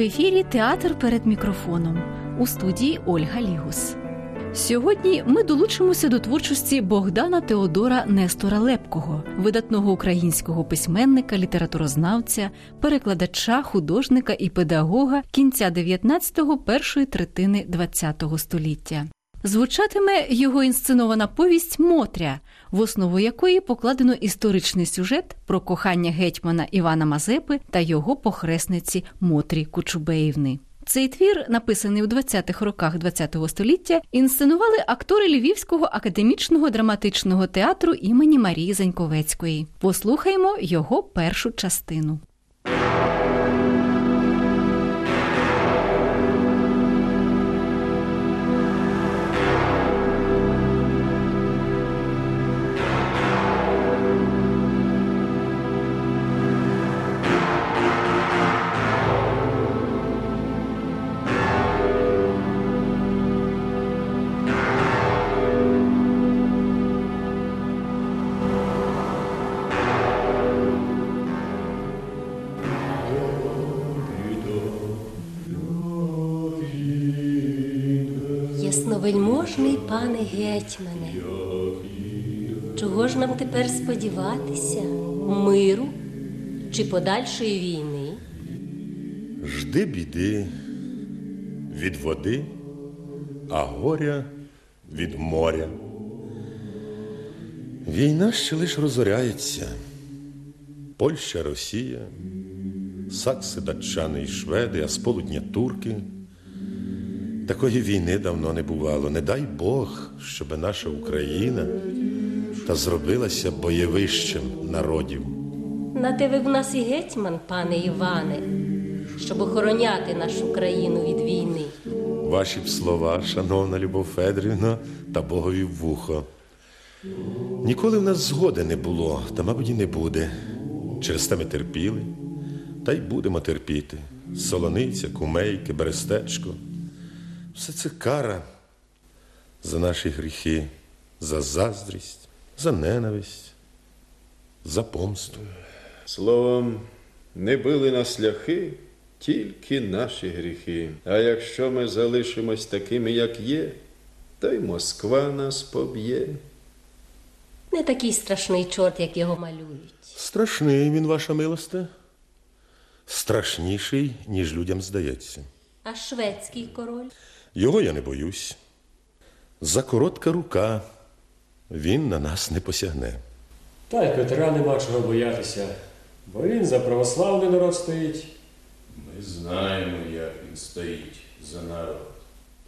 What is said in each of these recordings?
В ефірі Театр перед мікрофоном у студії Ольга Лігус. Сьогодні ми долучимося до творчості Богдана Теодора Нестора Лепкого, видатного українського письменника, літературознавця, перекладача, художника і педагога кінця 19-го, першої третини 20-го століття. Звучатиме його інсценована повість Мотря, в основу якої покладено історичний сюжет про кохання гетьмана Івана Мазепи та його похресниці Мотрі Кучубеївни. Цей твір, написаний у 20-х роках ХХ століття, інсценували актори Львівського академічного драматичного театру імені Марії Заньковецької. Послухаймо його першу частину. Пане гетьмане, чого ж нам тепер сподіватися? Миру чи подальшої війни? Жди біди від води, а горя від моря. Війна ще лиш розоряється. Польща, Росія, сакси, датчани і шведи, а сполудня турки. Такої війни давно не бувало. Не дай Бог, щоб наша Україна та зробилася бойовищем народів. На те ви в нас і гетьман, пане Іване, щоб охороняти нашу країну від війни. Ваші б слова, шановна Любов Федрівна, та Богові в вухо. Ніколи в нас згоди не було, та, мабуть, і не буде. Через те ми терпіли, та й будемо терпіти. Солониця, кумейки, берестечко. Все це кара за наші гріхи, за заздрість, за ненависть, за помсту. Словом, не били нас ляхи, тільки наші гріхи. А якщо ми залишимось такими, як є, то й Москва нас поб'є. Не такий страшний чорт, як його малюють. Страшний він, ваша милосте, страшніший, ніж людям здається. А шведський король? Його я не боюсь. За коротка рука він на нас не посягне. Та й Петра нема чого боятися, бо він за православний народ стоїть. Ми знаємо, як він стоїть за народ.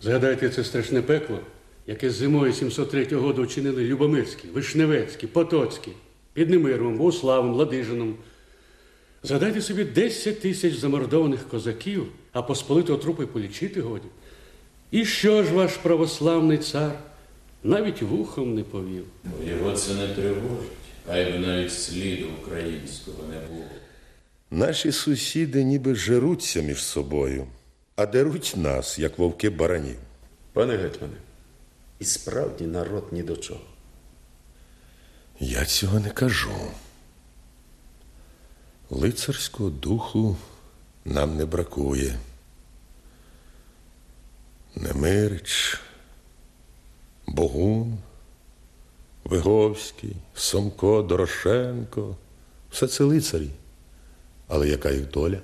Згадайте це страшне пекло, яке зимою 703 року вчинили Любомирський, Вишневецький, Потоцький, під Немировим, Богославом, Ладижином. Згадайте собі 10 тисяч замордованих козаків, а посполитого трупи полічити годі. І що ж ваш православний цар навіть вухом не повів? Його це не тривожить, хай би навіть сліду українського не було. Наші сусіди ніби жеруться між собою, а деруть нас, як вовки баранів. Пане гетьмане, і справді народ ні до чого. Я цього не кажу. Лицарського духу нам не бракує. Немирич, Богун, Виговський, Сомко, Дорошенко все це лицарі. Але яка їх доля?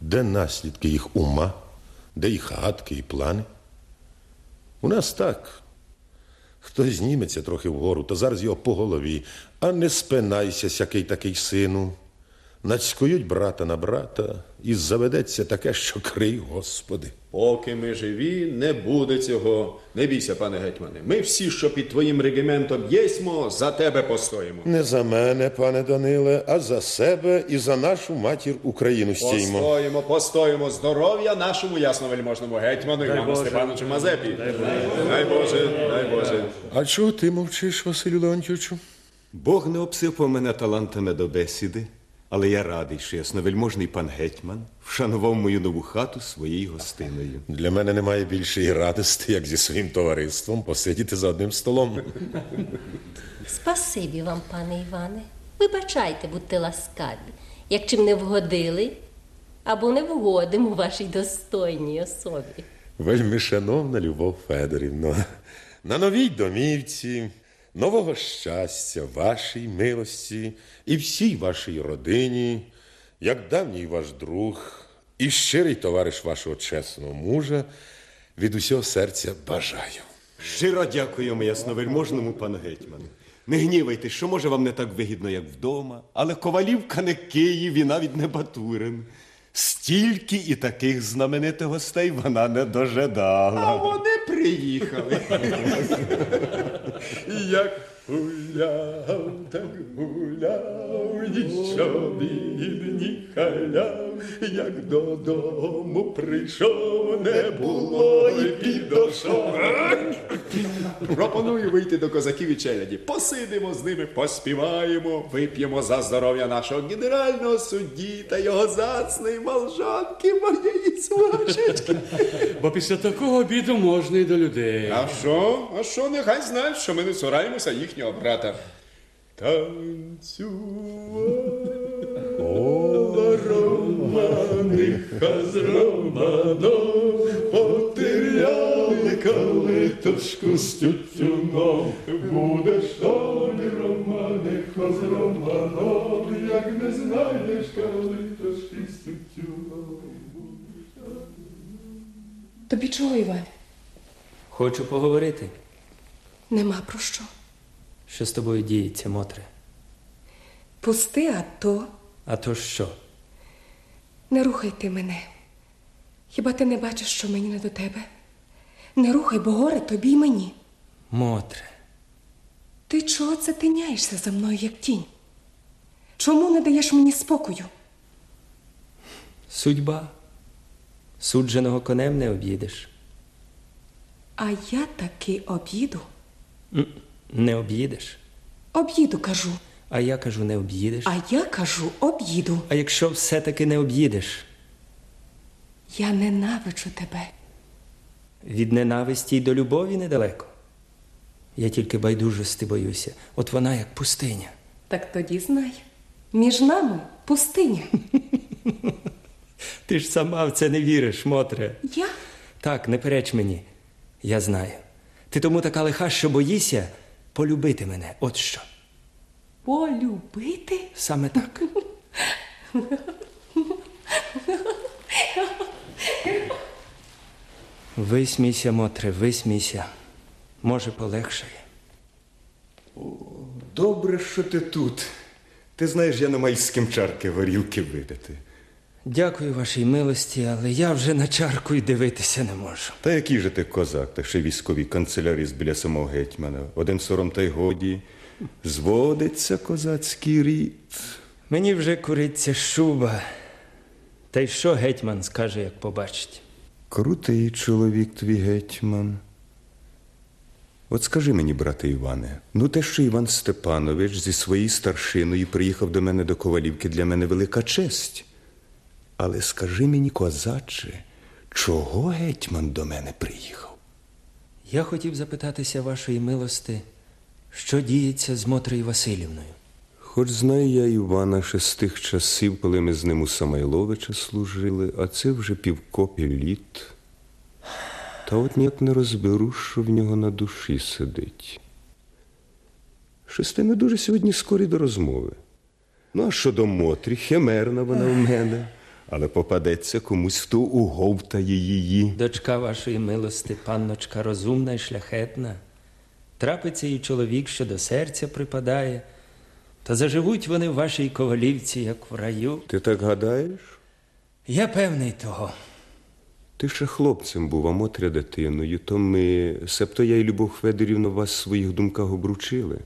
Де наслідки їх ума, де їх гадки і плани? У нас так. Хто зніметься трохи вгору, то зараз його по голові, а не спинайся, сякий такий сину. Нацькують брата на брата, і заведеться таке, що крий, Господи. Поки ми живі, не буде цього. Не бійся, пане гетьмане. Ми всі, що під твоїм регіментом єсмо, за тебе постоїмо. Не за мене, пане Даниле, а за себе і за нашу матір Україну стіймо. Постоїмо, постоїмо здоров'я нашому ясновельможному гетьману Івану Степановичу Мазепі. Дай Боже, дай Боже. А чого ти мовчиш, Василю Леонтьовичу? Бог не обсипав мене талантами до бесіди, але я радий, що ясновельможний пан гетьман вшанував мою нову хату своєю гостиною. Для мене немає більшої радості, як зі своїм товариством посидіти за одним столом. Спасибі вам, пане Іване. Вибачайте, будьте ласкаві. Як чим не вгодили, або не вгодимо вашій достойній особі. Вельми шановна Любов Федорівно, на новій домівці, нового щастя, вашій милості і всій вашій родині, як давній ваш друг і щирий товариш вашого чесного мужа, від усього серця бажаю. Щиро дякуємо ясновельможному пану гетьману. Не гнівайте, що може вам не так вигідно, як вдома, але ковалівка не Київ і навіть не Батурин. Стільки і таких знаменитих гостей вона не дожидала. А вони приїхали. Як гуляв, так гуляв, нічого бідні халяв, як додому прийшов, не було і підошов. Пропоную вийти до козаків і челяді. Посидимо з ними, поспіваємо, вип'ємо за здоров'я нашого генерального судді та його зацної молжанки моєї сважечки. Бо після такого обіду можна і до людей. А що? А що? Нехай знають, що ми не цураємося їхнього брата. Танцювала романиха з романом, потеряли калиточку з тютюном. Будеш тоді романиха з романом, як не знаєш калиточки з тютюном. Тобі чого, Іване? Хочу поговорити, Нема про що. Що з тобою діється, Мотре. Пусти, а то А то що? не рухай ти мене. Хіба ти не бачиш, що мені не до тебе? Не рухай, бо горе тобі й мені. Мотре, Ти чого це тиняєшся за мною, як тінь? Чому не даєш мені спокою? судьба. Судженого конем не об'їдеш. А я таки об'їду. М, Не об'їдеш. Об'їду, кажу. А я кажу, не об'їдеш. А я кажу, об'їду. А якщо все-таки не об'їдеш, Я ненавиджу тебе. від ненависті й до любові недалеко. Я тільки байдужості боюся. От вона як пустиня. Так тоді знай. Між нами пустиня. Ти ж сама в це не віриш, Мотре. Я Так, не переч мені. Я знаю. Ти тому така лиха, що боїшся полюбити мене. От що. полюбити? Саме так. Висмійся, Мотре, висмійся. Може, полегшає. Добре, що ти тут. Ти знаєш, я не маю з ким чарки горілки видати. Дякую вашій милості, але я вже на чарку й дивитися не можу. Та який же ти козак, та ще військовий канцеляріст біля самого гетьмана. Один сором та й годі. Зводиться козацький рід. Мені вже куриться шуба. Та й що гетьман скаже, як побачить? Крутий чоловік твій гетьман. От скажи мені, брате Іване, ну те, що Іван Степанович зі своєю старшиною приїхав до мене до Ковалівки, для мене велика честь. Але скажи мені, козаче, чого гетьман до мене приїхав? Я хотів запитатися вашої милости, що діється з Мотрею Васильівною. Хоч знаю я Івана ще з тих часів, коли ми з ним у Самайловича служили, а це вже півкопі літ. Та от ніяк не розберу, що в нього на душі сидить. Щось не дуже сьогодні скорі до розмови. Ну, а щодо Мотрі, химерна вона в мене, але попадеться комусь, хто уговтає її. Дочка вашої милости, панночка розумна і шляхетна. Трапиться їй чоловік, що до серця припадає, то заживуть вони в вашій ковалівці, як в раю. Ти так гадаєш? Я певний того. Ти ще хлопцем був, а Мотря дитиною, то ми, себто я і Любов Федорівна, вас в своїх думках обручили.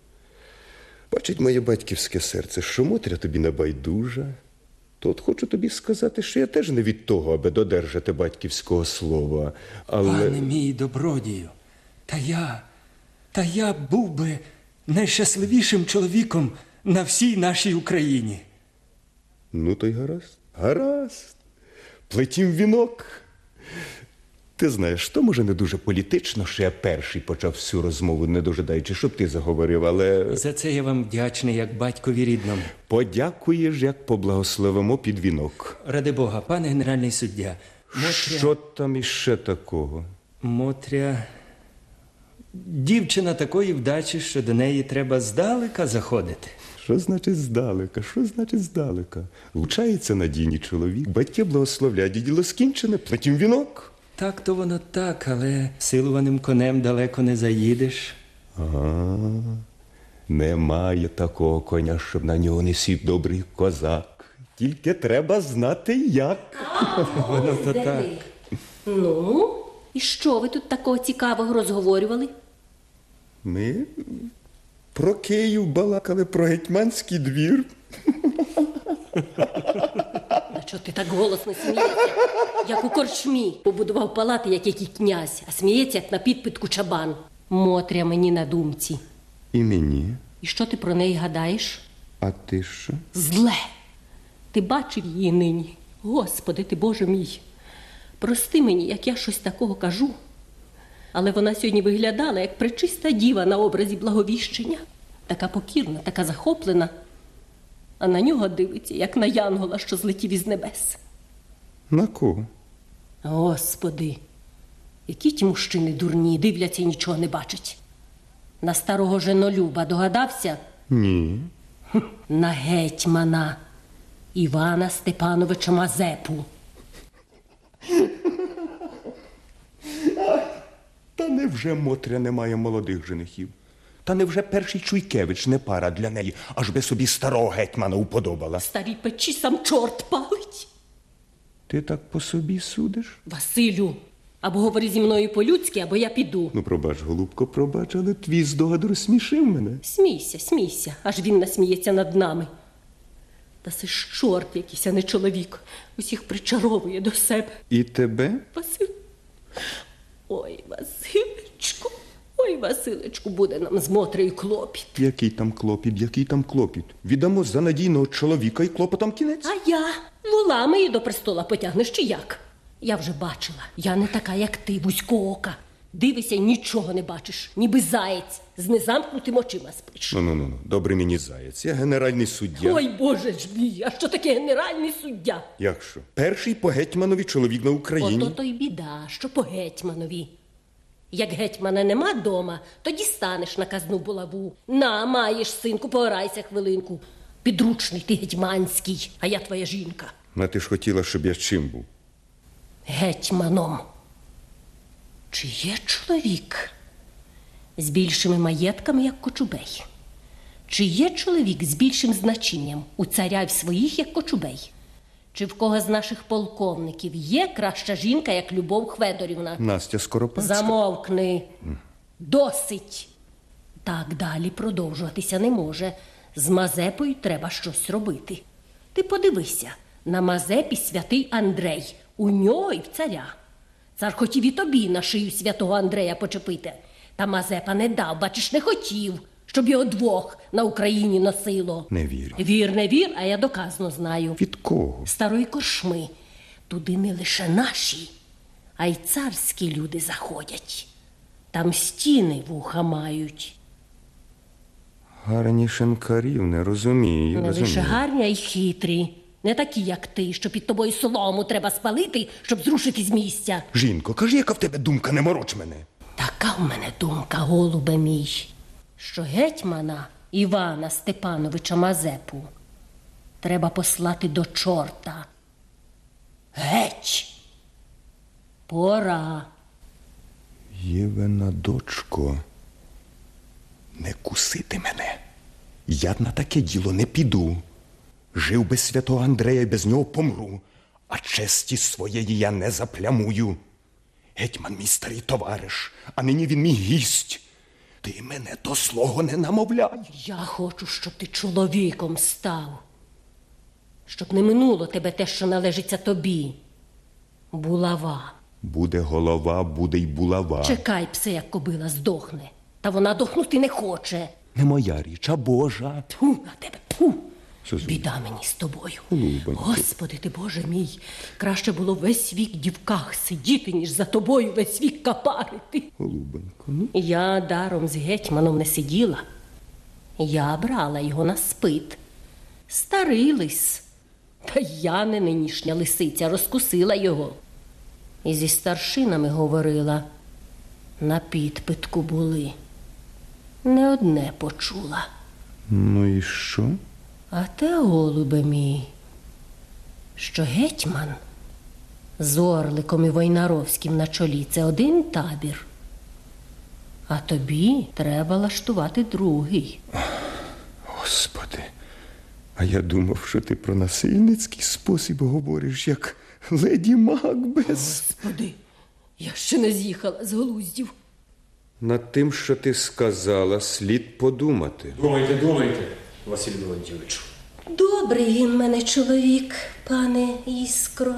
Бачить моє батьківське серце, що Мотря тобі не байдужа. То от хочу тобі сказати, що я теж не від того, аби додержати батьківського слова. Але Пане мій добродію, та я, та я був би найщасливішим чоловіком на всій нашій Україні. ну то й гаразд. Гаразд. Плетім вінок. Ти знаєш, то може не дуже політично, що я перший почав всю розмову, не дожидаючи, щоб ти заговорив, але За це я вам вдячний, як батькові рідному. подякуєш, як поблагословимо під вінок. Ради Бога, пане генеральний суддя. Мотря, Що там іще такого? Мотря. Дівчина такої вдачі, що до неї треба здалека заходити. Що значить здалека? Що значить здалека? Лучається надійний чоловік, батьки благословлять, і діло скінчене, потім вінок. Так то воно так, але силуваним конем далеко не заїдеш. Ага. Немає такого коня, щоб на нього не сів добрий козак. Тільки треба знати як. Воно то так. Ну, і що ви тут такого цікавого розговорювали? Ми про Київ балакали, про гетьманський двір. Чого ти так голосно смієшся? Як у корчмі побудував палати, як який князь, а сміється, як на підпитку чабан. Мотря мені на думці. І мені. І що ти про неї гадаєш? А ти що? Зле. Ти бачив її нині. Господи, ти Боже мій. Прости мені, як я щось такого кажу. Але вона сьогодні виглядала як пречиста діва на образі благовіщення, така покірна, така захоплена, а на нього дивиться, як на янгола, що злетів із небес. На кого? Господи, які ті мужчини дурні, дивляться і нічого не бачать. На старого женолюба догадався? Ні. На гетьмана Івана Степановича Мазепу. Та невже Мотря не має молодих женихів? Та невже перший Чуйкевич не пара для неї, аж би собі старого гетьмана уподобала? Старій печі сам чорт палить. Ти так по собі судиш? Василю, або говори зі мною по-людськи, або я піду. Ну, пробач, голубко, пробач, але твій здогад розсмішив мене. Смійся, смійся, аж він насміється над нами. Та це ж чорт якийсь, а не чоловік. Усіх причаровує до себе. І тебе? Василь. Ой, Василечку, ой, Василечку, буде нам з Мотрею клопіт. Який там клопіт, який там клопіт? Віддамо за надійного чоловіка і клопотам кінець. А я волами її до престола потягнеш чи як? Я вже бачила, я не така, як ти, вузькоока. Дивися, й нічого не бачиш, ніби заєць з незамкнутим очима спиш. Ну, ну, ну, ну, добре мені заєць. Я генеральний суддя. Ой, Боже ж мій, а що таке генеральний суддя? Як що? Перший по гетьманові чоловік на Україні. Ото то й біда, що по гетьманові. Як гетьмана нема дома, тоді станеш на казну булаву. На, маєш, синку, пограйся хвилинку. Підручний ти гетьманський, а я твоя жінка. А ти ж хотіла, щоб я чим був? Гетьманом. Чи є чоловік з більшими маєтками, як Кочубей? Чи є чоловік з більшим значенням у царя в своїх, як Кочубей? Чи в кого з наших полковників є краща жінка, як Любов Хведорівна? Настя Скоропадська. Замовкни. Досить. Так далі продовжуватися не може. З Мазепою треба щось робити. Ти подивися, на Мазепі святий Андрей, у нього і в царя. Цар хотів і тобі на шию святого Андрея почепити. Та Мазепа не дав, бачиш, не хотів, щоб його двох на Україні носило. Не вірю. Вір, не вір, а я доказно знаю. Від кого? Старої коршми. Туди не лише наші, а й царські люди заходять. Там стіни вуха мають. Гарні шинкарів, не розумію. Не лише гарні, а й хитрі. Не такі, як ти, що під тобою солому треба спалити, щоб зрушити з місця. Жінко, кажи, яка в тебе думка, не мороч мене. Така в мене думка, голубе мій, що гетьмана Івана Степановича Мазепу треба послати до чорта. Геть! Пора. Євена, дочко, не кусити мене. Я на таке діло не піду. Жив без святого Андрея без нього помру, а честі своєї я не заплямую. Гетьман мій старий товариш, а нині він мій гість. Ти мене до слого не намовляй. Я хочу, щоб ти чоловіком став, щоб не минуло тебе те, що належиться тобі. Булава. Буде голова, буде й булава. Чекай, псе, як кобила здохне. Та вона дохнути не хоче. Не моя річ, а Божа. Тьфу на тебе, тьфу. Біда мені з тобою. Голубонько. Господи ти Боже мій, краще було весь вік дівках сидіти, ніж за тобою весь вік капарити. Голубонько, ну. Я даром з гетьманом не сиділа. Я брала його на спит. Старий лис. Та я не нинішня лисиця розкусила його. І зі старшинами говорила. На підпитку були. Не одне почула. Ну і що? А те, голубе мій, що гетьман з Орликом і Войнаровським на чолі це один табір. А тобі треба лаштувати другий. Господи, а я думав, що ти про насильницький спосіб говориш, як леді Макбес. Господи, я ще не з'їхала з глуздів. Над тим, що ти сказала, слід подумати. Думайте, думайте, Василь Леонтьовичу. Добрий він мене чоловік, пане Іскро.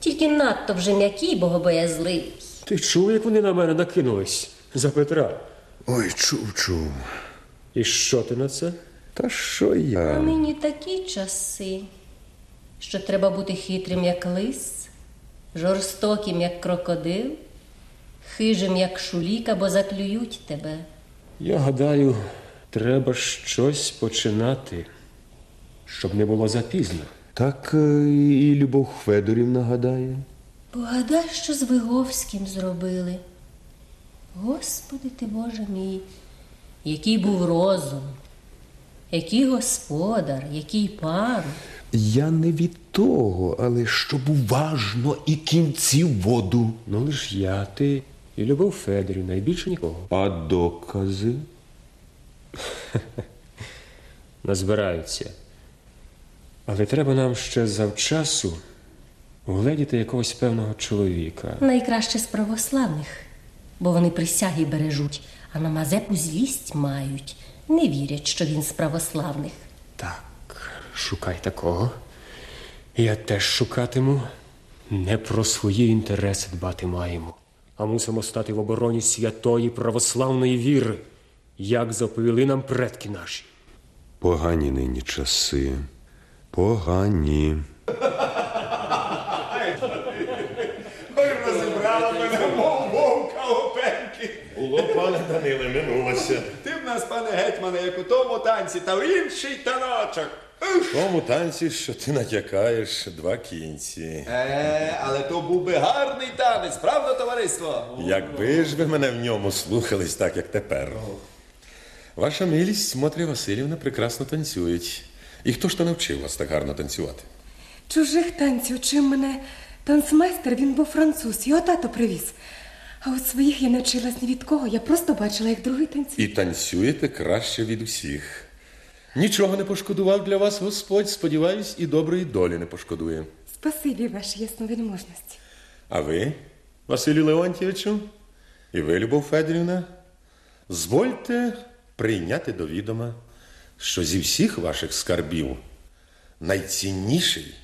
Тільки надто вже м'який, богобоязливий. Ти чув, як вони на мене накинулись за Петра? Ой, чув, чув. І що ти на це? Та що А я? нині такі часи, що треба бути хитрим, як лис, жорстоким, як крокодил, хижим, як шулік, або заклюють тебе. Я гадаю, треба щось починати, щоб не було запізно. Так е, і Любов Федорівна гадає. Погадай, що з Виговським зробили. Господи ти, Боже мій, який був розум, який господар, який пан. Я не від того, але щоб уважно і кінці воду. Ну лиш я, ти і Любов Федорівна, і більше нікого. А докази? Назбираються. Але треба нам ще завчасу угледіти якогось певного чоловіка. Найкраще з православних, бо вони присяги бережуть, а на Мазепу злість мають. Не вірять, що він з православних. Так, шукай такого. Я теж шукатиму. Не про свої інтереси дбати маємо, а мусимо стати в обороні святої православної віри, як заповіли нам предки наші. Погані нині часи. Погані. Розібрала мене, мов вовка опеньки. Було, пане Даниле, минулося. Ти в нас, пане гетьмане, як у тому танці, та в інший таночок. В тому танці, що ти натякаєш, два кінці. Е, але то був би гарний танець, правда, товариство? Якби ж ви мене в ньому слухались так, як тепер. Ваша милість, Мотря Васильівна, прекрасно танцюють. І хто ж то навчив вас так гарно танцювати? Чужих танців чим мене танцмайстер, він був француз, його тато привіз. А от своїх я не вчилась ні від кого, я просто бачила, як другий танцює. І танцюєте краще від усіх. Нічого не пошкодував для вас Господь, сподіваюсь, і доброї долі не пошкодує. Спасибі вашій ясновідможності. А ви, Василю Леонтьєвичу, і ви, Любов Федорівна, звольте прийняти до відома, що зі всіх ваших скарбів найцінніший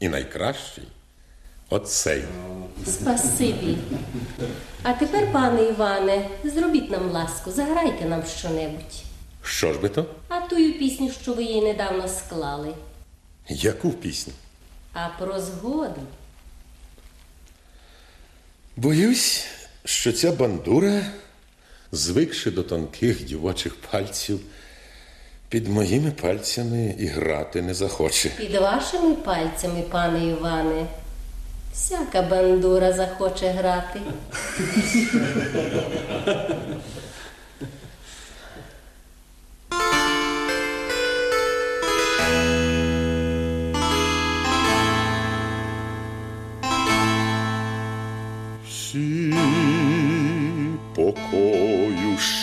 і найкращий оцей. Спасибі. А тепер, пане Іване, зробіть нам ласку, заграйте нам щонебудь. Що ж би то? А тую пісню, що ви її недавно склали. Яку пісню? А про згоду. Боюсь, що ця бандура, звикши до тонких дівочих пальців, під моїми пальцями і грати не захоче. Під вашими пальцями, пане Іване, всяка бандура захоче грати.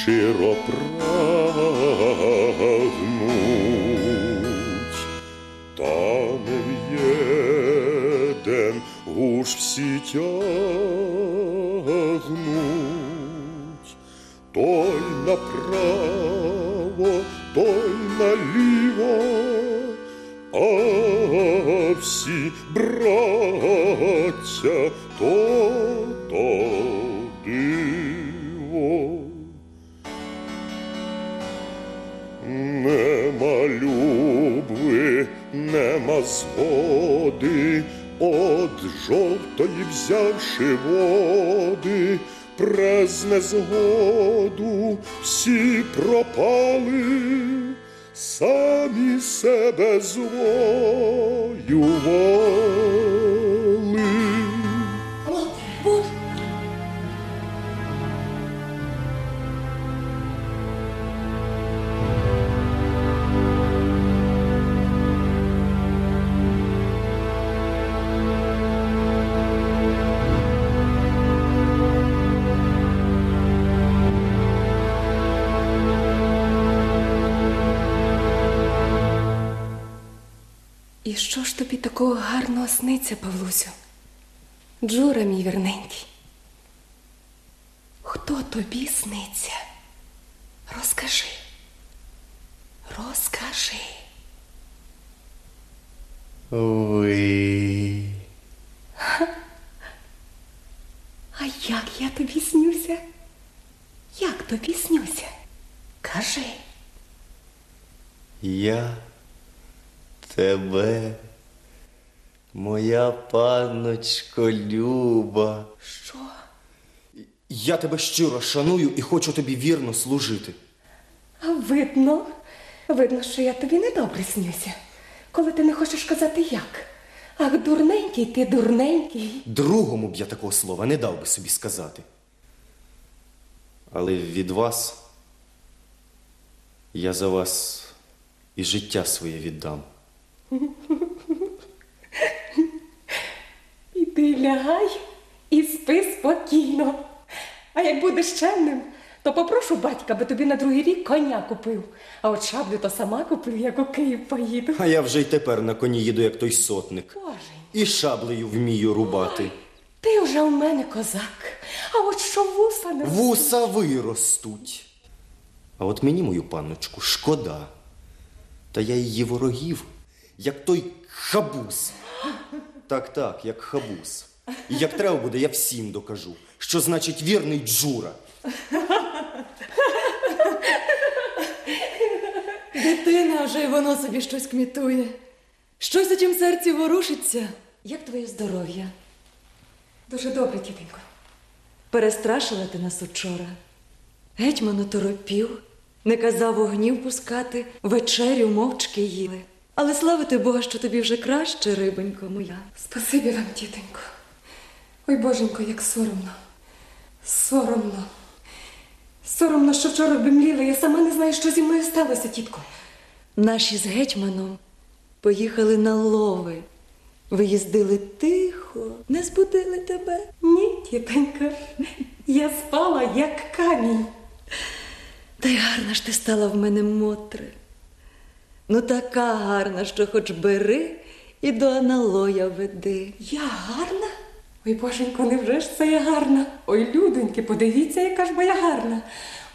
Щиро прагнуть, та не в'єден уж всі тягнуть, той направо, той наліво, а всі браття то згоди, от жовтої взявши води, през незгоду всі пропали, самі себе звоювали. Такого гарного сниться, Павлусю? Джура, мій вірненький. Хто тобі сниться? Розкажи. Розкажи. Ви. А як я тобі снюся? Як тобі снюся? Кажи. Я тебе, моя панночко Люба. Що? Я тебе щиро шаную і хочу тобі вірно служити. А видно, видно, що я тобі недобре снюся, коли ти не хочеш казати як. Ах, дурненький ти, дурненький. Другому б я такого слова не дав би собі сказати. Але від вас я за вас і життя своє віддам. Іди лягай і спи спокійно. А як будеш чемним, то попрошу батька, аби тобі на другий рік коня купив. А от шаблю то сама куплю, як у Київ поїду. А я вже й тепер на коні їду, як той сотник. Боже, І шаблею вмію рубати. ти вже у мене козак. А от що вуса не ростуть. Вуса виростуть. А от мені мою панночку шкода. Та я її ворогів, як той хабус. Так, так, як хабус. І як треба буде, я всім докажу, що значить вірний Джура. Дитина вже й воно собі щось кмітує. Щось у тім серці ворушиться. Як твоє здоров'я? Дуже добре, тітенько. Перестрашила ти нас учора. Гетьман оторопів, не казав огнів пускати, вечерю мовчки їли. Але славити Бога, що тобі вже краще, рибонько моя. Спасибі вам, тітенько. Ой, боженько, як соромно. Соромно. Соромно, що вчора бимліла. Я сама не знаю, що зі мною сталося, тітко. Наші з гетьманом поїхали на лови. Виїздили тихо, не збудили тебе. Ні, тітенько. Я спала, як камінь. Та й гарна ж ти стала в мене мотре. Ну, така гарна, що хоч бери і до аналоя веди. Я гарна? Ой, боженько, невже ж це я гарна? Ой, людоньки, подивіться, яка ж бо я гарна.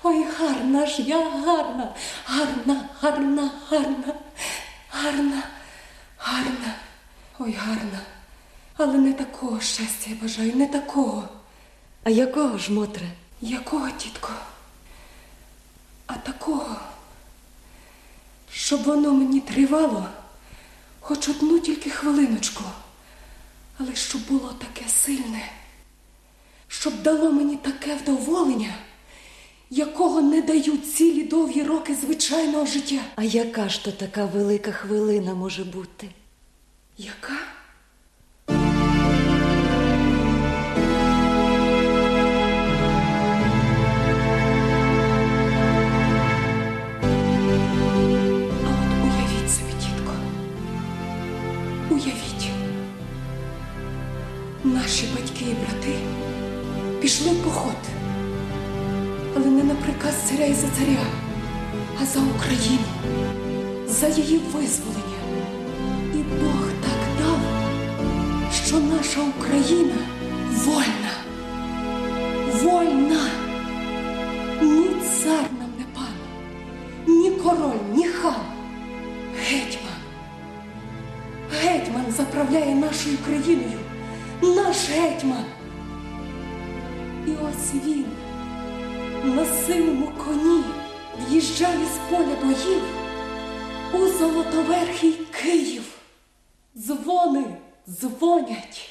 Ой, гарна ж я гарна. Гарна, гарна, гарна, гарна, гарна. Ой, гарна. Але не такого щастя я бажаю, не такого. А якого ж, мотре? Якого, тітко? А такого, щоб воно мені тривало хоч одну тільки хвилиночку, але щоб було таке сильне, щоб дало мені таке вдоволення, якого не дають цілі довгі роки звичайного життя. А яка ж то така велика хвилина може бути? Яка? Наші батьки і брати пішли в поход. Але не на приказ царя і за царя, а за Україну, за її визволення. І Бог так дав, що наша Україна вольна. Вольна. Ні цар нам не пан, ні король, ні хан. Гетьман. Гетьман заправляє нашою країною. Наш гетьман. І ось він на синьому коні в'їжджає з поля боїв у золотоверхий Київ. Дзвони дзвонять,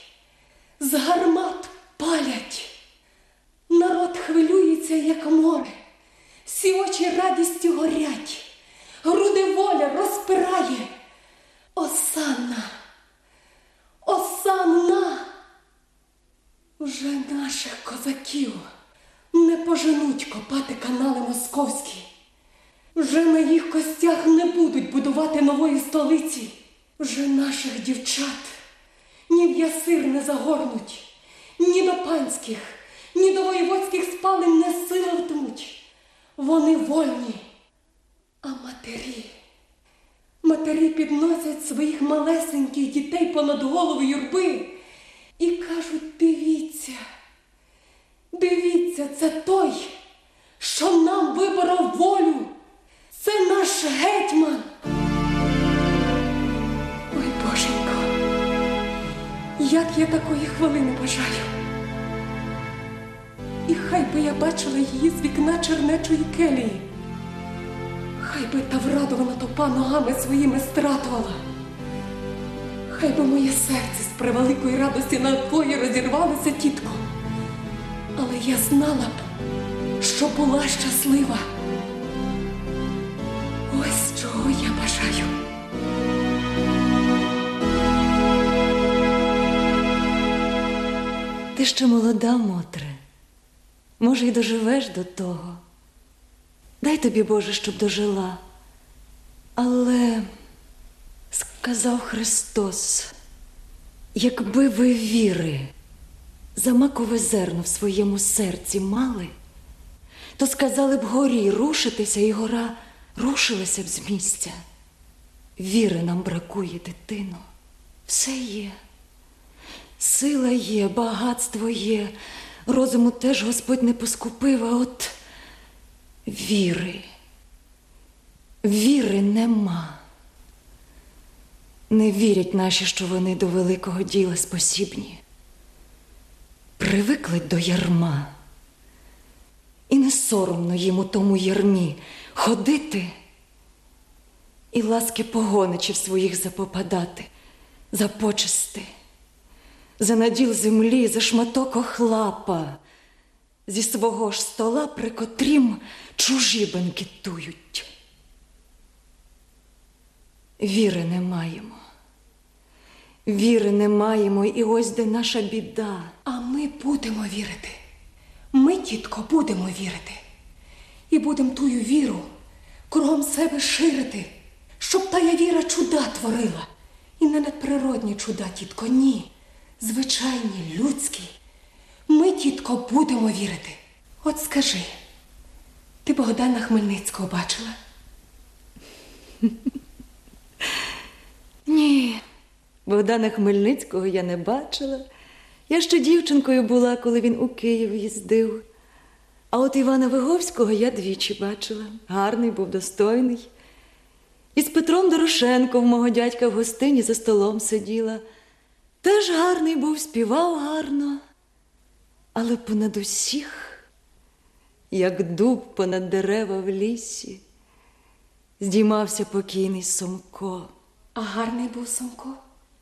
з гармат палять. Народ хвилюється, як море, всі очі радістю горять, груди воля розпирає. Осанна, осанна. Вже наших козаків не поженуть копати канали московські. Вже на їх костях не будуть будувати нової столиці. Вже наших дівчат ні в ясир не загорнуть, ні до панських, ні до воєводських спалень не сила втнуть. Вони вольні, а матері. Матері підносять своїх малесеньких дітей понад голову юрби і кажуть: дивіться, дивіться, це той, що нам виборов волю. Це наш гетьман. Ой, Боженько, як я такої хвилини бажаю. І хай би я бачила її з вікна чернечої келії. Хай би та врадована топа ногами своїми стратувала. Хай би моє серце з превеликої радості на двоє розірвалося, тітко. Але я знала б, що була щаслива. Ось чого я бажаю. Ти ще молода, Мотре. Може, й доживеш до того. Дай тобі, Боже, щоб дожила. Але сказав Христос, якби ви віри за макове зерно в своєму серці мали, то сказали б горі рушитися, і гора рушилася б з місця. Віри нам бракує, дитино. Все є. Сила є, багатство є, розуму теж Господь не поскупив, а от віри. Віри нема. Не вірять наші, що вони до великого діла спосібні. Привикли до ярма. І не соромно їм у тому ярмі ходити і ласки погоничів своїх запопадати, за почести, за наділ землі, за шматок охлапа, зі свого ж стола, при котрім чужі бенкетують. Віри не маємо. Віри не маємо, і ось де наша біда. А ми будемо вірити. Ми, тітко, будемо вірити. І будемо тую віру кругом себе ширити, щоб тая віра чуда творила. І не надприродні чуда, тітко, ні. Звичайні, людські. Ми, тітко, будемо вірити. От скажи, ти Богдана Хмельницького бачила? Ні, Богдана Хмельницького я не бачила. Я ще дівчинкою була, коли він у Київ їздив. А от Івана Виговського я двічі бачила. Гарний був, достойний. І з Петром Дорошенком мого дядька в гостині за столом сиділа. Теж гарний був, співав гарно. Але понад усіх, як дуб понад дерева в лісі, здіймався покійний Сомко. А гарний був Сомко?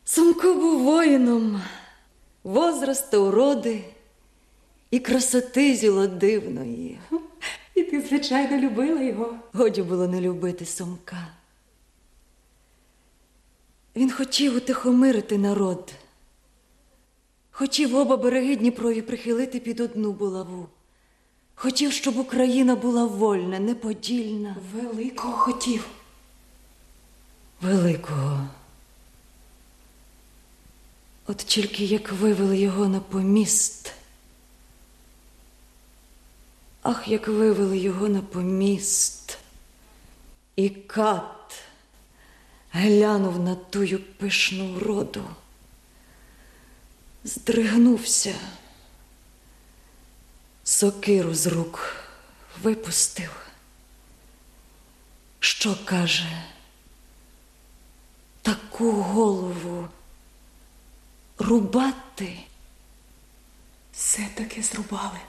Сомко був воїном, возраста, уроди і красоти зілодивної. І ти, звичайно, любила його. Годі було не любити Сомка. Він хотів утихомирити народ, хотів оба береги Дніпрові прихилити під одну булаву. Хотів, щоб Україна була вольна, неподільна. Великого хотів. Великого. От тільки як вивели його на поміст. Ах, як вивели його на поміст. І кат глянув на тую пишну вроду, здригнувся, сокиру з рук випустив. Що каже? Таку голову рубати? Все-таки зрубали.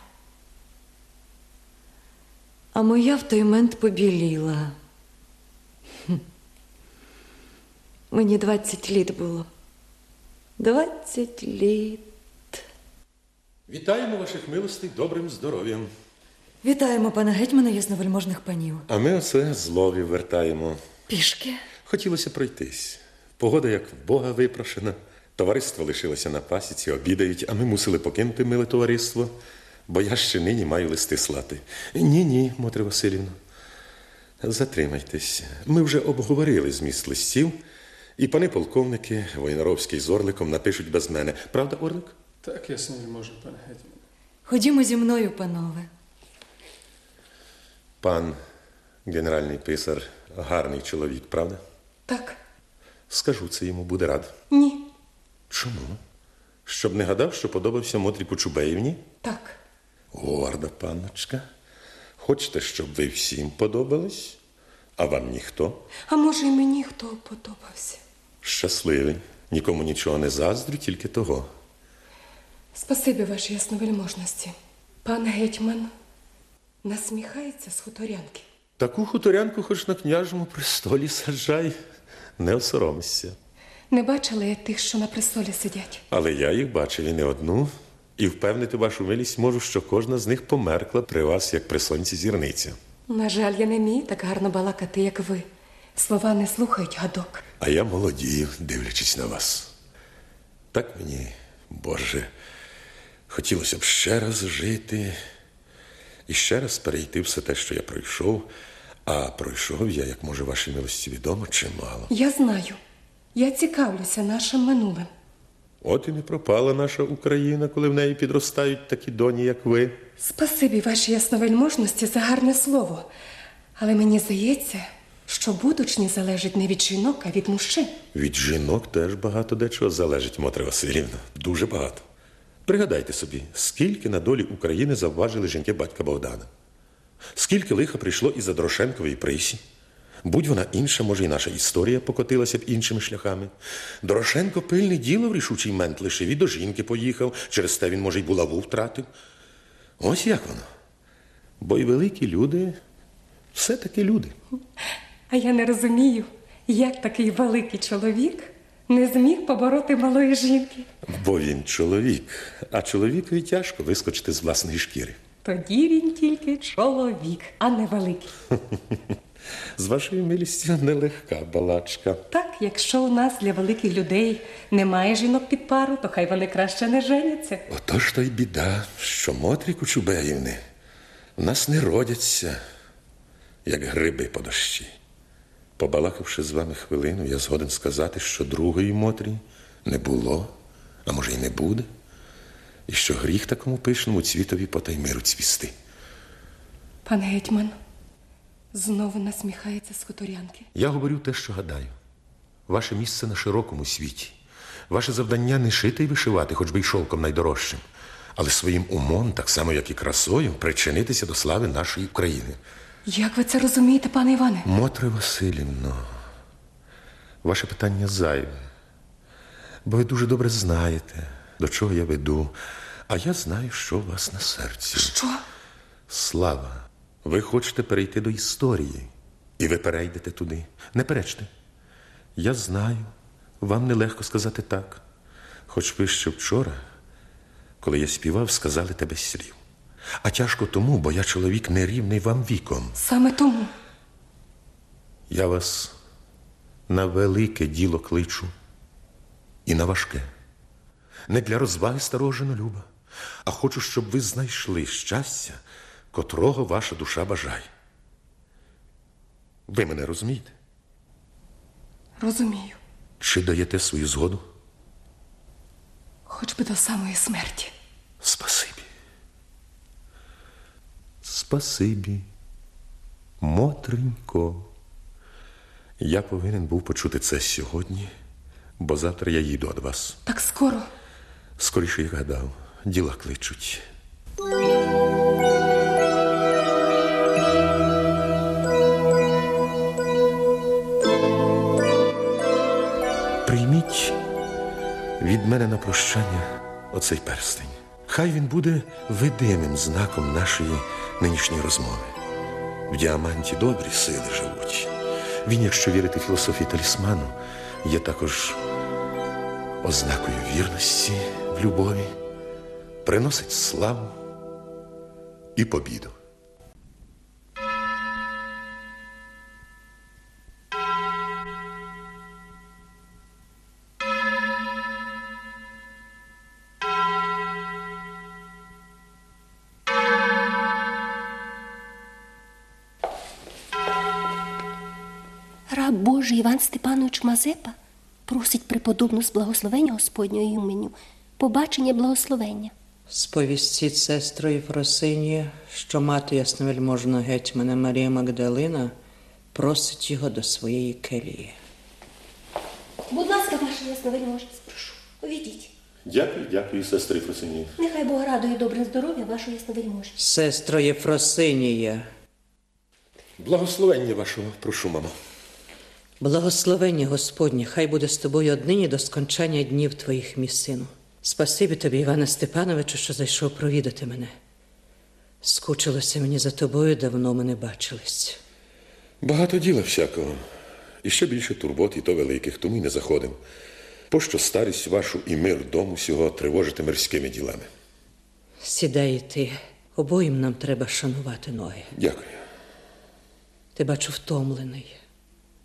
А моя в той мент побіліла. Хм. Мені двадцять літ було. Двадцять літ. Вітаємо ваших милостей добрим здоров'ям. Вітаємо пана гетьмана ясновельможних панів. А ми оце злові вертаємо. Пішки. Хотілося пройтись. Погода, як в Бога випрошена. Товариство лишилося на пасіці, обідають, а ми мусили покинути миле товариство, бо я ще нині маю листи слати. Ні, ні, Мотря Васильівна. Затримайтесь. Ми вже обговорили зміст листів, і пани полковники Войнаровський з Орликом напишуть без мене. Правда, Орлик? Так, ясно, може, пане гетьман. Ходімо зі мною, панове. Пан генеральний писар гарний чоловік, правда? Так, Скажу це йому, буде рад. ні, Чому? Щоб не гадав, що подобався Мотрі Кучубеївні? так. Горда панночка. Хочете, щоб ви всім подобались, а вам ніхто? А може, і мені хто подобався. Щасливий. Нікому нічого не заздрю, тільки того. Спасибі вашій ясновельможності. Пан гетьман насміхається з хуторянки. Таку хуторянку хоч на княжому престолі саджай, не осоромся. Не бачила я тих, що на престолі сидять. Але я їх бачив і не одну, і впевнити вашу милість можу, що кожна з них померкла при вас, як при сонці зірниця. На жаль, я не вмію так гарно балакати, як ви. Слова не слухають гадок. А я молодію, дивлячись на вас. Так мені, Боже, хотілося б ще раз жити і ще раз перейти все те, що я пройшов, а пройшов я, як може, вашій милості відомо, чимало. Я знаю. Я цікавлюся нашим минулим. От і не пропала наша Україна, коли в неї підростають такі доні, як ви. Спасибі вашій ясновельможності за гарне слово. Але мені здається, що будучні залежить не від жінок, а від мужчин. Від жінок теж багато дечого залежить, Мотре Васильівна. Дуже багато. Пригадайте собі, скільки на долі України завважили жінки батька Богдана. Скільки лиха прийшло із Дорошенкової присі. Будь вона інша, може, і наша історія покотилася б іншими шляхами. Дорошенко пильне діло в рішучий мент лишив і до жінки поїхав, через те він, може, й булаву втратив. Ось як воно. Бо й великі люди все-таки люди. А я не розумію, як такий великий чоловік не зміг побороти малої жінки. Бо він чоловік, а чоловікові тяжко вискочити з власної шкіри. Тоді він тільки чоловік, а не великий. З вашою милістю нелегка балачка. Так, якщо у нас для великих людей немає жінок під пару, то хай вони краще не женяться. Отож то й біда, що Мотрі Кучубеївни в нас не родяться, як гриби по дощі. Побалакавши з вами хвилину, я згоден сказати, що другої Мотрі не було, а може й не буде, і що гріх такому пишному цвітові потай миру цвісти. Пан гетьман знову насміхається з хуторянки. Я говорю те, що гадаю. Ваше місце на широкому світі. Ваше завдання не шити й вишивати, хоч би й шовком найдорожчим, але своїм умом, так само як і красою, причинитися до слави нашої України. Як ви це розумієте, пане Іване? Мотре Васильівно, ваше питання зайве, бо ви дуже добре знаєте, до чого я веду, а я знаю, що у вас на серці. Що? Слава, ви хочете перейти до історії, і ви перейдете туди. Не перечте. Я знаю, вам нелегко сказати так. Хоч ви ще вчора, коли я співав, сказали те без слів. А тяжко тому, бо я чоловік нерівний вам віком. Саме тому. Я вас на велике діло кличу і на важке. Не для розваги старого женолюба, а хочу, щоб ви знайшли щастя, котрого ваша душа бажає. Ви мене розумієте? Розумію, Чи даєте свою згоду? хоч би до самої смерті. Спасибі. Спасибі, Мотренько. Я повинен був почути це сьогодні, бо завтра я їду від вас. Так скоро. Скоріше, як гадав, діла кличуть. Прийміть від мене на прощання оцей перстень. Хай він буде видимим знаком нашої нинішньої розмови. В діаманті добрі сили живуть. Він, якщо вірити філософії талісману, є також ознакою вірності в любові, приносить славу і побіду. Іван Степанович Мазепа просить преподобну з благословення Господнього іменю, побачення благословення. Сповістіть сестру Єфросинія, що мати ясновельможного гетьмана Марія Магдалина просить його до своєї келії. Будь ласка, ваша ясновельможність, прошу, увійдіть. Дякую, дякую, сестри Фросині. Нехай Бог радує добрим здоров'я вашу ясновельможність. Сестро Єфросинія, Благословення вашого, прошу, мамо. Благословення Господнє, хай буде з тобою однині до скончання днів твоїх, мій сину. Спасибі тобі, Іване Степановичу, що зайшов провідати мене. Скучилося мені за тобою, давно ми не бачились. Багато діла всякого. І ще більше турбот, і то великих, тому й не заходим. Пощо старість вашу і мир дому сього тривожити мирськими ділами. Сідай і ти. Обоїм нам треба шанувати ноги. Дякую. Ти бачу втомлений.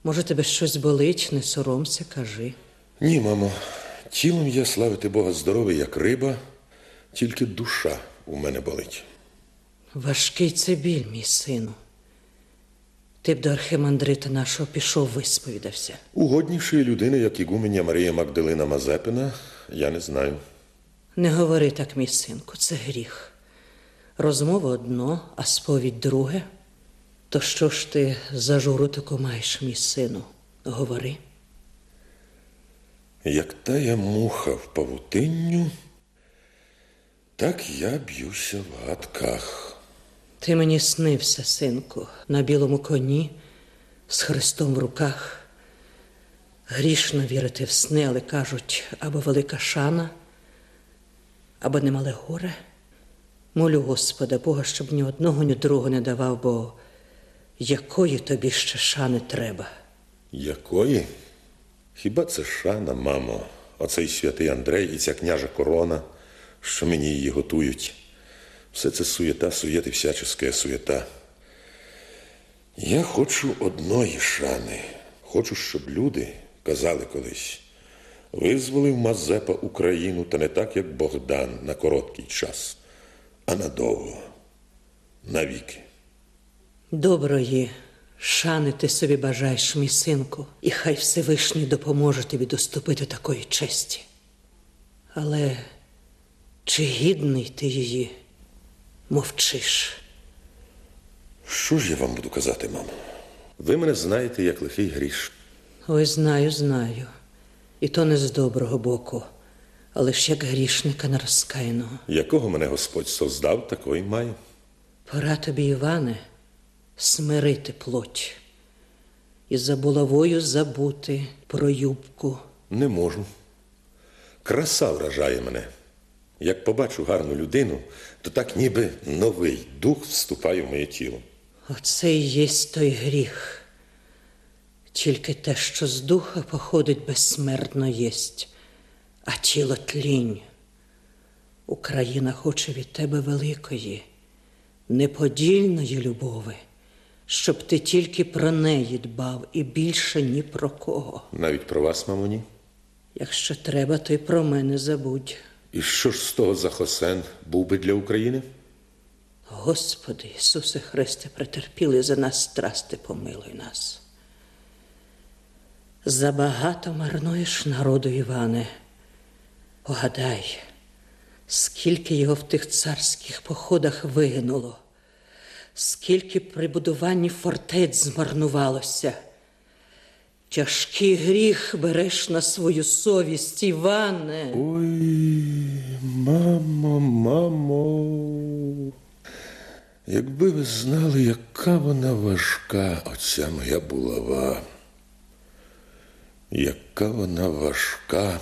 Може, тебе щось болить, не соромся, кажи. Ні, мамо, тілом я славити Бога здоровий, як риба, тільки душа у мене болить. Важкий це біль, мій сину. Ти б до архимандрита нашого пішов, висповідався. Угоднішої людини, як ігуменя Марія Магдалина Мазепина, я не знаю. Не говори так, мій синку, це гріх. Розмова одно, а сповідь друге. То що ж ти за журу таку маєш, мій сину? Говори. Як тая муха в павутинню, так я б'юся в гадках. Ти мені снився, синку, на білому коні, з Христом в руках. Грішно вірити в сни, але кажуть, або велика шана, або немале горе. Молю Господа Бога, щоб ні одного, ні другого не давав, бо якої тобі ще шани треба? Якої? Хіба це шана, мамо, оцей святий Андрей і ця княжа корона, що мені її готують? Все це суєта, суєти, всяческая суєта. Я хочу одної шани. Хочу, щоб люди казали колись. Визволив Мазепа Україну, та не так, як Богдан на короткий час, а надовго, навіки. Доброї шани ти собі бажаєш, мій синку, і хай Всевишній допоможе тобі доступити такої честі. Але чи гідний ти її мовчиш? Що ж я вам буду казати, мамо? Ви мене знаєте, як лихий гріш. Ой, знаю, знаю. І то не з доброго боку, але ж як грішника нерозкаяного. Якого мене Господь создав, такої маю. Пора тобі, Іване, смирити плоть і за булавою забути про юбку. Не можу. Краса вражає мене. Як побачу гарну людину, то так ніби новий дух вступає в моє тіло. Оце і єсть той гріх. Тільки те, що з духа походить безсмертно єсть, а тіло тлінь. Україна хоче від тебе великої, неподільної любови, щоб ти тільки про неї дбав і більше ні про кого. Навіть про вас, мамоні. Якщо треба, то й про мене забудь. І що ж з того за Хосен був би для України? Господи Ісусе Христе, претерпіли за нас страсти, помилуй нас. Забагато марнуєш народу, Іване. Погадай, скільки його в тих царських походах вигинуло, скільки при будуванні фортець змарнувалося. Тяжкий гріх береш на свою совість, Іване. Ой, мамо, мамо. Якби ви знали, яка вона важка, оця моя булава. Яка вона важка,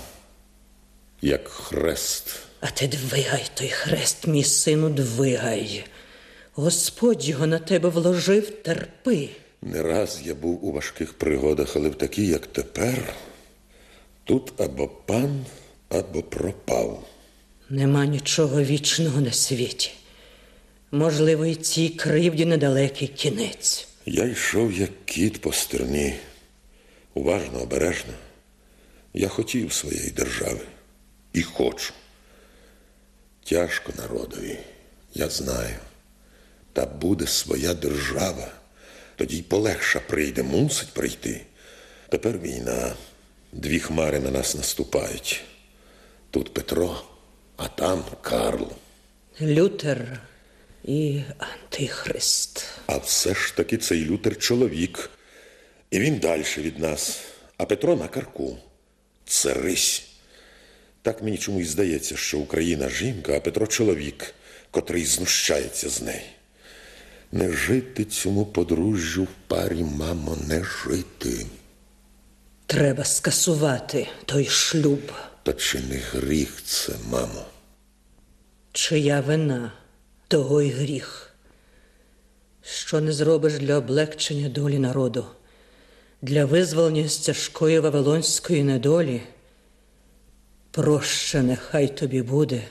як хрест. А ти двигай той хрест, мій сину, двигай. Господь його на тебе вложив, терпи. Не раз я був у важких пригодах, але в такі, як тепер, тут або пан, або пропав. Нема нічого вічного на світі. Можливо, і цій кривді недалекий кінець. Я йшов, як кіт по стерні, уважно, обережно. Я хотів своєї держави і хочу. Тяжко народові, я знаю. Та буде своя держава. Тоді й полегша прийде, мусить прийти. Тепер війна. Дві хмари на нас наступають. Тут Петро, а там Карло. Лютер і Антихрист. А все ж таки цей Лютер чоловік. І він далі від нас. А Петро на карку. Це рись. Так мені чомусь здається, що Україна жінка, а Петро чоловік, котрий знущається з неї. Не жити цьому подружжю в парі, мамо, не жити. Треба скасувати той шлюб. Та чи не гріх це, мамо? Чия вина, того й гріх. Що не зробиш для облегчення долі народу, для визволення з тяжкої вавилонської недолі, проще нехай тобі буде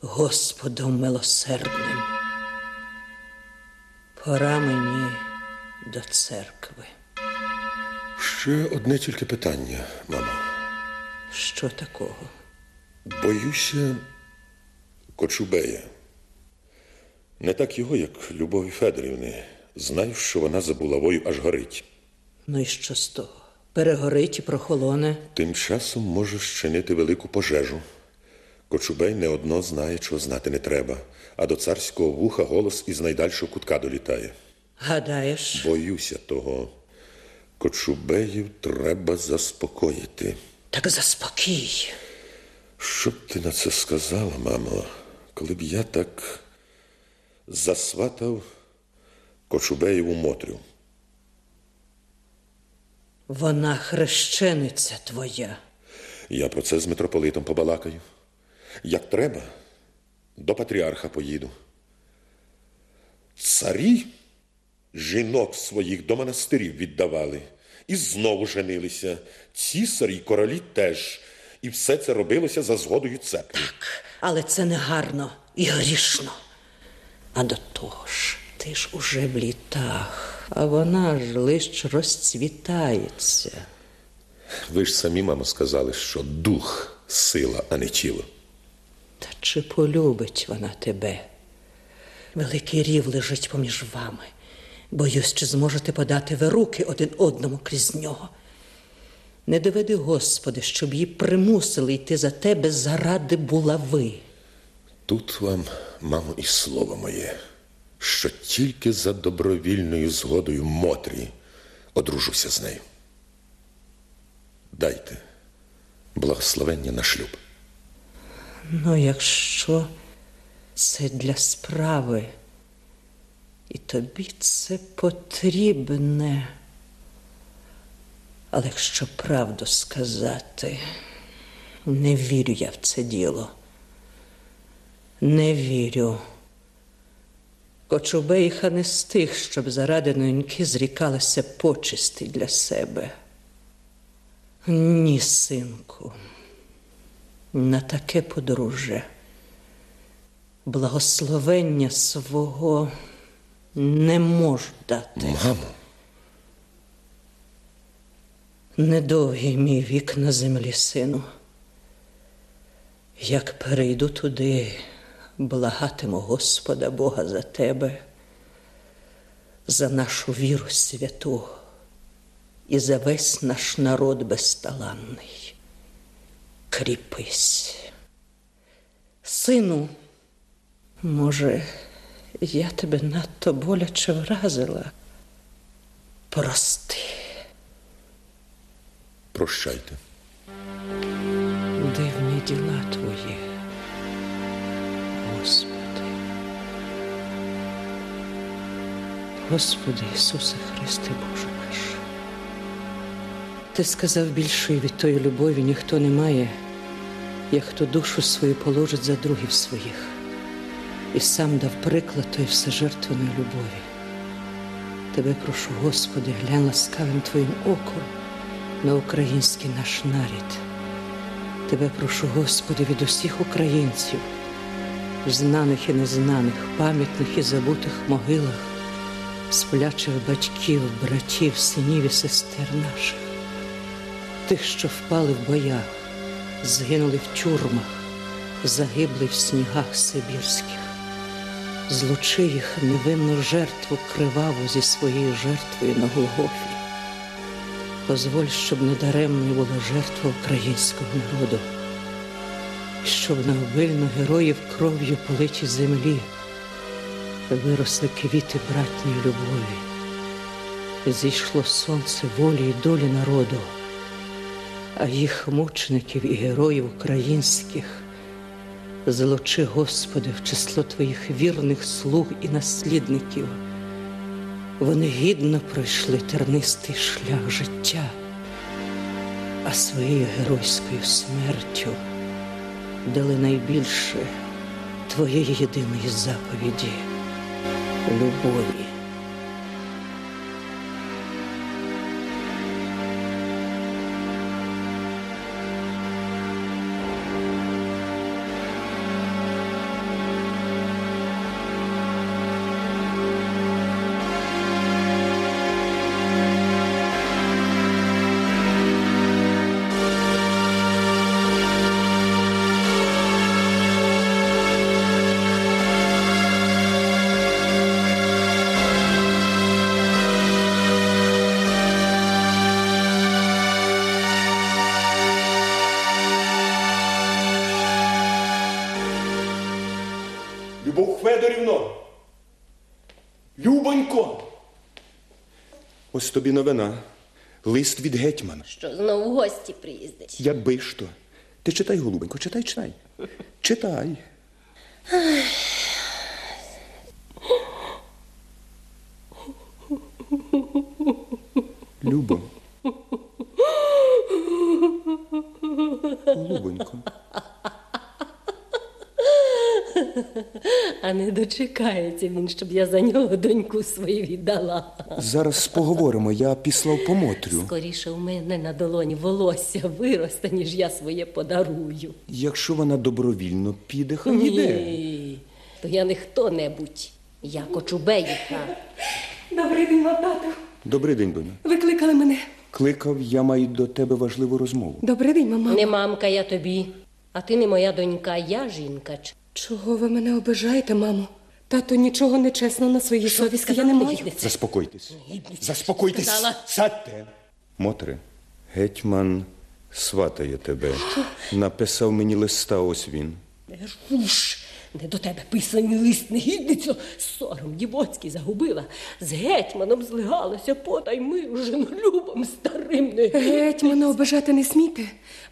Господом милосердним. Пора мені до церкви. Ще одне тільки питання, мамо. Що такого? Боюся Кочубея. Не так його, як Любові Федорівни. Знаю, що вона за булавою аж горить. Ну і що з того? Перегорить і прохолоне. Тим часом може щинити велику пожежу. Кочубей не одно знає, чого знати не треба, а до царського вуха голос із найдальшого кутка долітає. Гадаєш? Боюся того. Кочубеїв треба заспокоїти. Так заспокій. Що б ти на це сказала, мамо, коли б я так засватав Кочубеєву Мотрю? Вона хрещениця твоя. Я про це з митрополитом побалакаю. Як треба, до патріарха поїду. Царі жінок своїх до монастирів віддавали і знову женилися. Цісарі й королі теж. І все це робилося за згодою церкви. Але це не гарно і грішно. А до того ж, ти ж уже в літах, а вона ж лиш розцвітається. Ви ж самі, мамо, сказали, що дух сила, а не тіло. Та чи полюбить вона тебе? Великий рів лежить поміж вами. Боюсь, чи зможете подати ви руки один одному крізь нього. Не доведи, Господи, щоб її примусили йти за тебе заради булави. Тут вам, мамо, і слово моє, що тільки за добровільною згодою Мотрі одружуся з нею. Дайте благословення на шлюб. Ну, якщо це для справи, і тобі це потрібне. Але якщо правду сказати, не вірю я в це діло. Не вірю. Кочубейха не з тих, щоб заради ноньки зрікалася почисти для себе. Ні, синку, на таке подружжя. Благословення свого не можу дати. Мамо, Недовгий мій вік на землі, сину. Як перейду туди, благатиму Господа Бога за тебе, за нашу віру святу і за весь наш народ безталанний. Кріпись. Сину, може, я тебе надто боляче вразила. Прости. прощайте. Дивні діла твої, Господи. Господи Ісусе Христе Боже наш. Ти сказав більшої від тої любові ніхто не має, як хто душу свою положить за другів своїх, і сам дав приклад тої всежертвеної любові. Тебе прошу, Господи, глянь ласкавим Твоїм оком на український наш нарід. Тебе прошу, Господи, від усіх українців, знаних і незнаних, пам'ятних і забутих могилах, сплячих батьків, братів, синів і сестер наших, тих, що впали в боях, згинули в тюрмах, загибли в снігах сибірських. Злучи їх невинну жертву криваву зі своєю жертвою на Голгофі. Позволь, щоб недаремною була жертва українського народу, щоб на обильно героїв кров'ю политі землі виросли квіти братньої любові, зійшло сонце волі і долі народу, а їх мучеників і героїв українських злочи, Господи, в число Твоїх вірних слуг і наслідників. Вони гідно пройшли тернистий шлях життя, а своєю геройською смертю дали найбільше Твоєї єдиної заповіді любові. Ось тобі новина. Лист від гетьмана. Що знову в гості приїздить. Якби ж то. Ти читай, голубенько, читай, читай. Читай. Любо. Голубенько. А не дочекається він, щоб я за нього доньку свою віддала. Зараз поговоримо, я післав по Мотрю. Скоріше у мене на долоні волосся виросте, ніж я своє подарую. Якщо вона добровільно піде, хай іде. Ні, то я не хто-небудь. Я Кочубеївка. Добрий день, тату. Добрий день, доню. Ви кликали мене. Кликав, я маю до тебе важливу розмову. Добрий день, мама. Не мамка я тобі, а ти не моя донька, я жінка. Чого ви мене обижаєте, мамо? Тато нічого не чесно на своїй совісті я не маю. Заспокойтесь. Заспокойтесь. Сказала. Садьте. Мотре, гетьман сватає тебе. Написав мені листа, ось він. Руш, не до тебе писаний лист, негідницю, сором дівоцький загубила. З гетьманом злигалася, потай ми вже ну, любом старим не Геть мене обижати не смійте.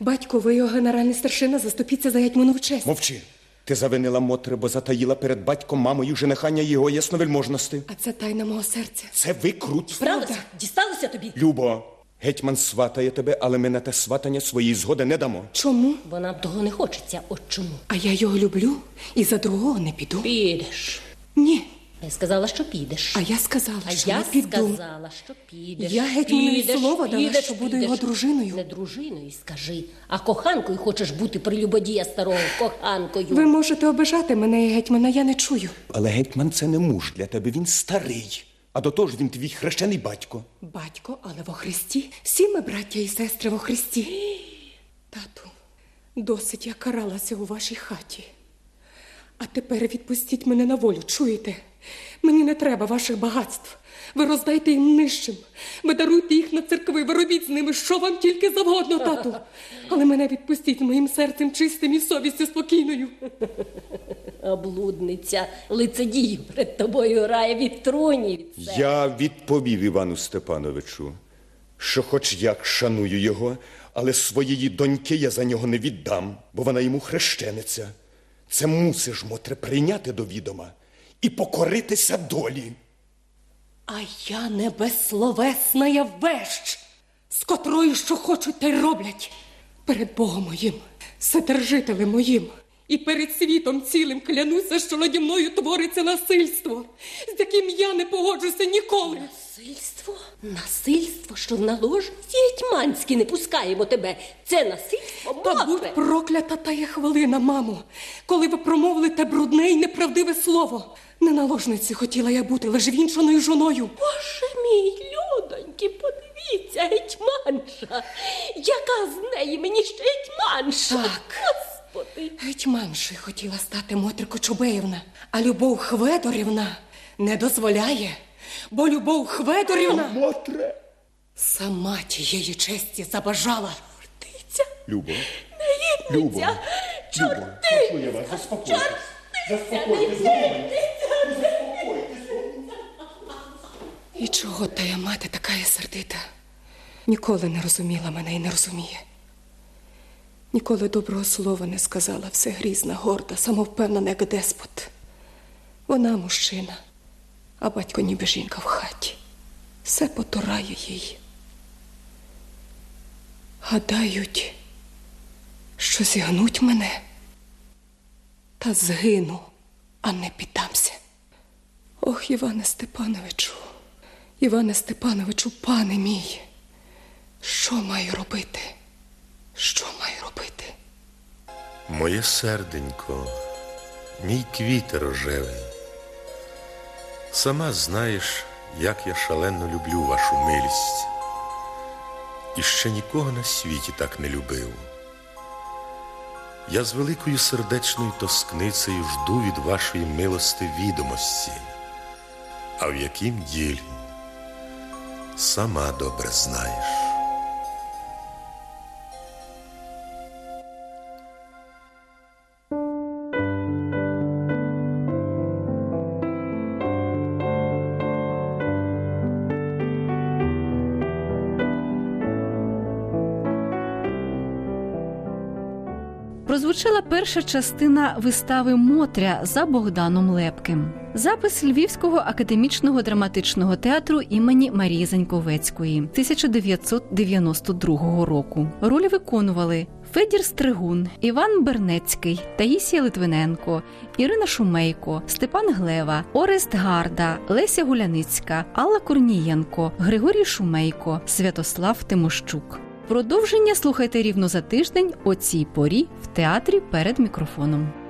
Батько, ви його генеральний старшина, заступіться за гетьманову честь. Мовчи. Ти завинила Мотре, бо затаїла перед батьком мамою женихання його ясновельможності. А це тайна мого серця. Це викруть. Справилася? Дісталося тобі? Любо, гетьман сватає тебе, але ми на те сватання своєї згоди не дамо. Чому? Бо нам того не хочеться, от чому. А я його люблю і за другого не піду. Підеш. Ні. Я сказала, що підеш. А я сказала, А що я не піду. сказала, що підеш. Я гетьманові підеш, слово дала, підеш, що буду підеш. його дружиною. Не дружиною, скажи, а коханкою хочеш бути прелюбодія старого коханкою. Ви можете обижати мене і гетьмана, я не чую. Але гетьман це не муж для тебе, він старий. А до того ж він твій хрещений батько. Батько, але во Христі. Всі ми браття і сестри во Христі. Тату, досить я каралася у вашій хаті. А тепер відпустіть мене на волю, чуєте? Мені не треба ваших багатств. Ви роздайте їм нижчим. Ви даруйте їх на церкви, ви робіть з ними, що вам тільки завгодно, тату. Але мене відпустіть моїм серцем чистим і совістю спокійною. Облудниця, лицедій перед тобою грає від себе. Я відповів Івану Степановичу, що хоч як шаную його, але своєї доньки я за нього не віддам, бо вона йому хрещениця. Це мусиш, Мотре, прийняти до відома і покоритися долі. А я не безсловесна я вещ, з котрою що хочуть, та й роблять. Перед Богом моїм, Вседержителем моїм І перед світом цілим клянуся, що наді мною твориться насильство, з яким я не погоджуся ніколи. Насильство? Насильство, що на ложниці гетьманські не пускаємо тебе. Це насильство Та будь проклята та є хвилина, мамо, коли ви промовили те брудне і неправдиве слово. Не на ложниці хотіла я бути, лише вінчаною жоною. Боже мій, людоньки, подивіться, гетьманша. Яка з неї мені ще гетьманша? Так. Господи. Гетьманшою хотіла стати Мотря Кочубеївна, а Любов Хведорівна не дозволяє, бо Любов Хведорівна Мотре. сама тієї честі забажала. Чортиця, Любо. негідниця, чорти. Прошу я вас, заспокойтесь. І чого тая мати така сердита? Ніколи не розуміла мене і не розуміє. Ніколи доброго слова не сказала, все грізна, горда, самовпевнена, як деспот. Вона мужчина, а батько ніби жінка в хаті. Все потурає їй. Гадають, що зігнуть мене, та згину, а не піддамся. Ох, Іване Степановичу, Іване Степановичу, пане мій, що маю робити? Що маю робити? Моє серденько, мій квіт рожевий. Сама знаєш, як я шалено люблю вашу милість. І ще нікого на світі так не любив. Я з великою сердечною тоскницею жду від вашої милости відомості, а в яким ділі сама добре знаєш. Перша частина вистави Мотря за Богданом Лепким. Запис Львівського академічного драматичного театру імені Марії Заньковецької 1992 року. Ролі виконували Федір Стригун, Іван Бернецький, Таїсія Литвиненко, Ірина Шумейко, Степан Глева, Орест Гарда, Леся Гуляницька, Алла Корнієнко, Григорій Шумейко, Святослав Тимощук. Продовження слухайте рівно за тиждень о цій порі театрі перед мікрофоном.